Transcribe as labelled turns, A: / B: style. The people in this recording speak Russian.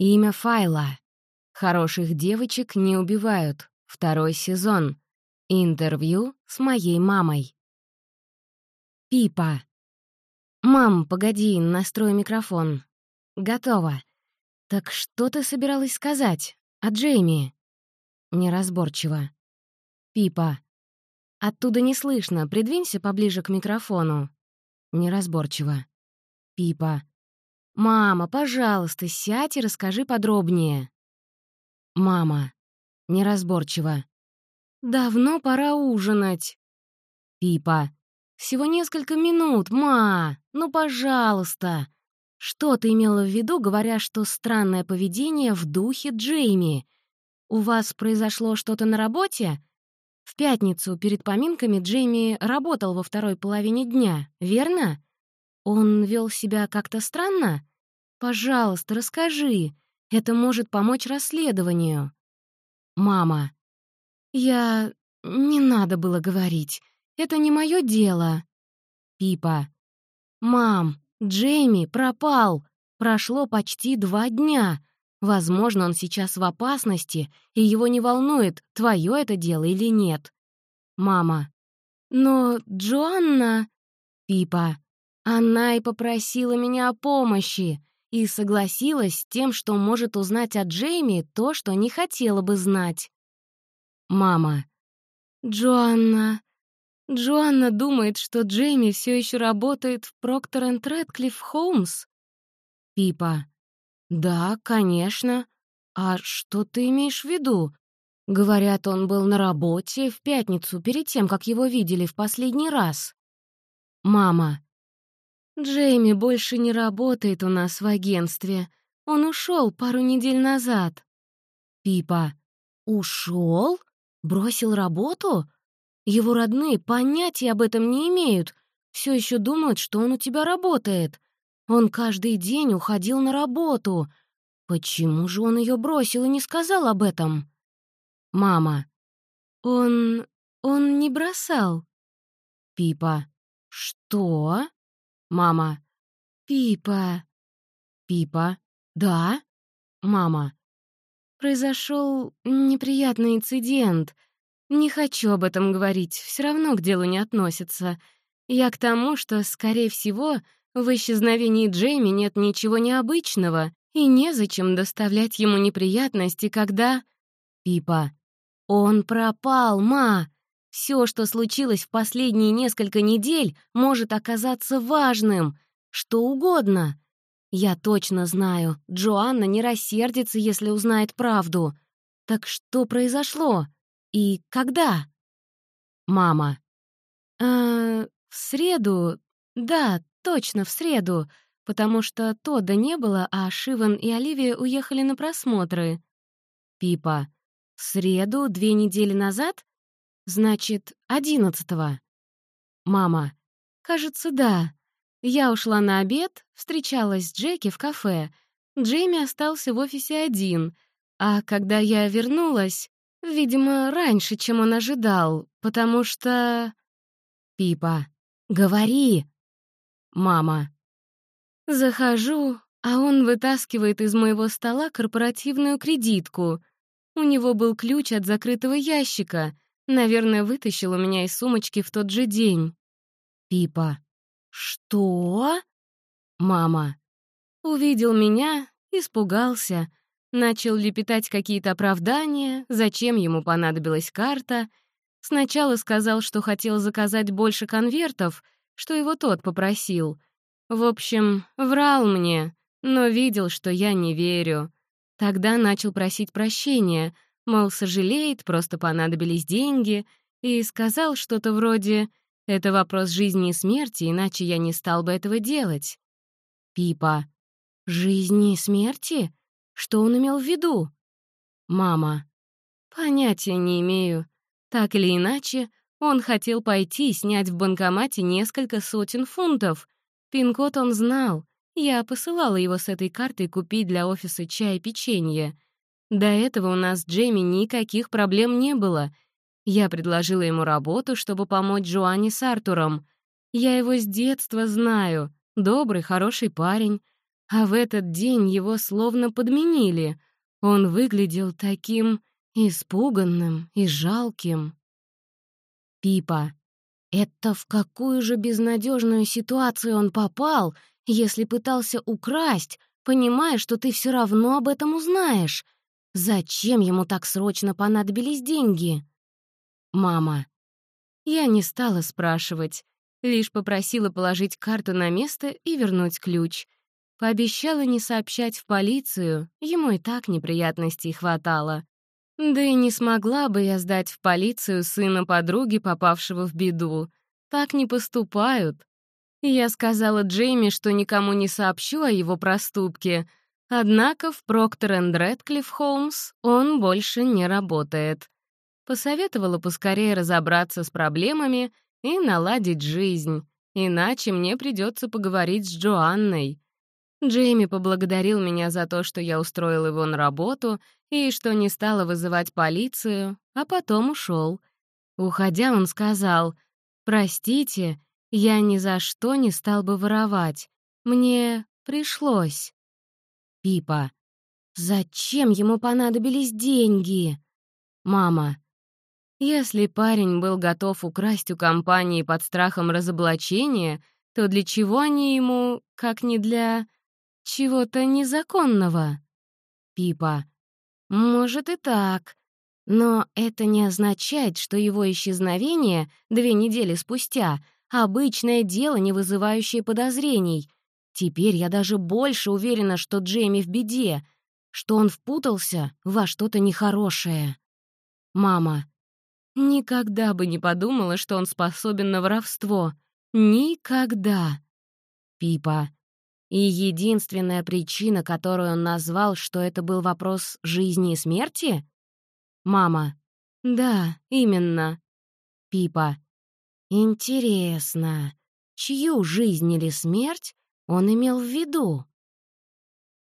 A: Имя файла. Хороших девочек не убивают. Второй сезон. Интервью с моей мамой. Пипа. «Мам, погоди, настрой микрофон. Готово. Так что ты собиралась сказать? О Джейми?» Неразборчиво. Пипа. «Оттуда не слышно, придвинься поближе к микрофону». Неразборчиво. Пипа. «Мама, пожалуйста, сядь и расскажи подробнее». Мама. Неразборчиво. «Давно пора ужинать». Пипа. «Всего несколько минут, ма! Ну, пожалуйста!» «Что ты имела в виду, говоря, что странное поведение в духе Джейми? У вас произошло что-то на работе?» В пятницу перед поминками Джейми работал во второй половине дня, верно? Он вел себя как-то странно? Пожалуйста, расскажи. Это может помочь расследованию. Мама. Я... Не надо было говорить. Это не мое дело. Пипа. Мам, Джейми пропал. Прошло почти два дня. Возможно, он сейчас в опасности, и его не волнует, твое это дело или нет. Мама. Но Джоанна... Пипа. Она и попросила меня о помощи и согласилась с тем, что может узнать о Джейми то, что не хотела бы знать. Мама. Джоанна... Джоанна думает, что Джейми все еще работает в Проктор энд Рэдклифф Холмс. Пипа. Да, конечно. А что ты имеешь в виду? Говорят, он был на работе в пятницу перед тем, как его видели в последний раз. Мама. Джейми больше не работает у нас в агентстве. Он ушел пару недель назад. Пипа. Ушел? Бросил работу? Его родные понятия об этом не имеют. Все еще думают, что он у тебя работает. Он каждый день уходил на работу. Почему же он ее бросил и не сказал об этом? Мама. Он... он не бросал. Пипа. Что? Мама. Пипа. Пипа. Да? Мама. Произошел неприятный инцидент — не хочу об этом говорить, все равно к делу не относится. Я к тому, что, скорее всего, в исчезновении Джейми нет ничего необычного, и незачем доставлять ему неприятности, когда... Пипа. Он пропал, ма! Все, что случилось в последние несколько недель, может оказаться важным. Что угодно. Я точно знаю, Джоанна не рассердится, если узнает правду. Так что произошло? И когда? Мама. «Э, в среду. Да, точно, в среду. Потому что Тодда не было, а Шиван и Оливия уехали на просмотры. Пипа. В среду, две недели назад? Значит, одиннадцатого. Мама. Кажется, да. Я ушла на обед, встречалась с Джеки в кафе. Джейми остался в офисе один. А когда я вернулась... Видимо, раньше, чем он ожидал, потому что... Пипа. «Говори!» Мама. Захожу, а он вытаскивает из моего стола корпоративную кредитку. У него был ключ от закрытого ящика. Наверное, вытащил у меня из сумочки в тот же день. Пипа. «Что?» Мама. Увидел меня, испугался, Начал лепетать какие-то оправдания, зачем ему понадобилась карта. Сначала сказал, что хотел заказать больше конвертов, что его тот попросил. В общем, врал мне, но видел, что я не верю. Тогда начал просить прощения, мол, сожалеет, просто понадобились деньги, и сказал что-то вроде «Это вопрос жизни и смерти, иначе я не стал бы этого делать». Пипа. «Жизни и смерти?» Что он имел в виду? Мама. Понятия не имею. Так или иначе, он хотел пойти снять в банкомате несколько сотен фунтов. Пин-код он знал. Я посылала его с этой картой купить для офиса чай и печенье. До этого у нас с Джейми никаких проблем не было. Я предложила ему работу, чтобы помочь Джоанне с Артуром. Я его с детства знаю. Добрый, хороший парень. А в этот день его словно подменили. Он выглядел таким испуганным и жалким. Пипа. Это в какую же безнадежную ситуацию он попал, если пытался украсть, понимая, что ты все равно об этом узнаешь? Зачем ему так срочно понадобились деньги? Мама. Я не стала спрашивать, лишь попросила положить карту на место и вернуть ключ. Пообещала не сообщать в полицию, ему и так неприятностей хватало. Да и не смогла бы я сдать в полицию сына подруги, попавшего в беду. Так не поступают. Я сказала Джейми, что никому не сообщу о его проступке, однако в энд Рэдклифф Холмс он больше не работает посоветовала поскорее разобраться с проблемами и наладить жизнь, иначе мне придется поговорить с Джоанной. Джейми поблагодарил меня за то, что я устроил его на работу и что не стала вызывать полицию, а потом ушел. Уходя, он сказал, «Простите, я ни за что не стал бы воровать. Мне пришлось». Пипа, «Зачем ему понадобились деньги?» Мама, если парень был готов украсть у компании под страхом разоблачения, то для чего они ему, как не для чего-то незаконного? Пипа. Может и так. Но это не означает, что его исчезновение две недели спустя — обычное дело, не вызывающее подозрений. Теперь я даже больше уверена, что Джейми в беде, что он впутался во что-то нехорошее. Мама. Никогда бы не подумала, что он способен на воровство. Никогда. Пипа. И единственная причина, которую он назвал, что это был вопрос жизни и смерти? Мама. Да, именно. Пипа. Интересно, чью жизнь или смерть он имел в виду?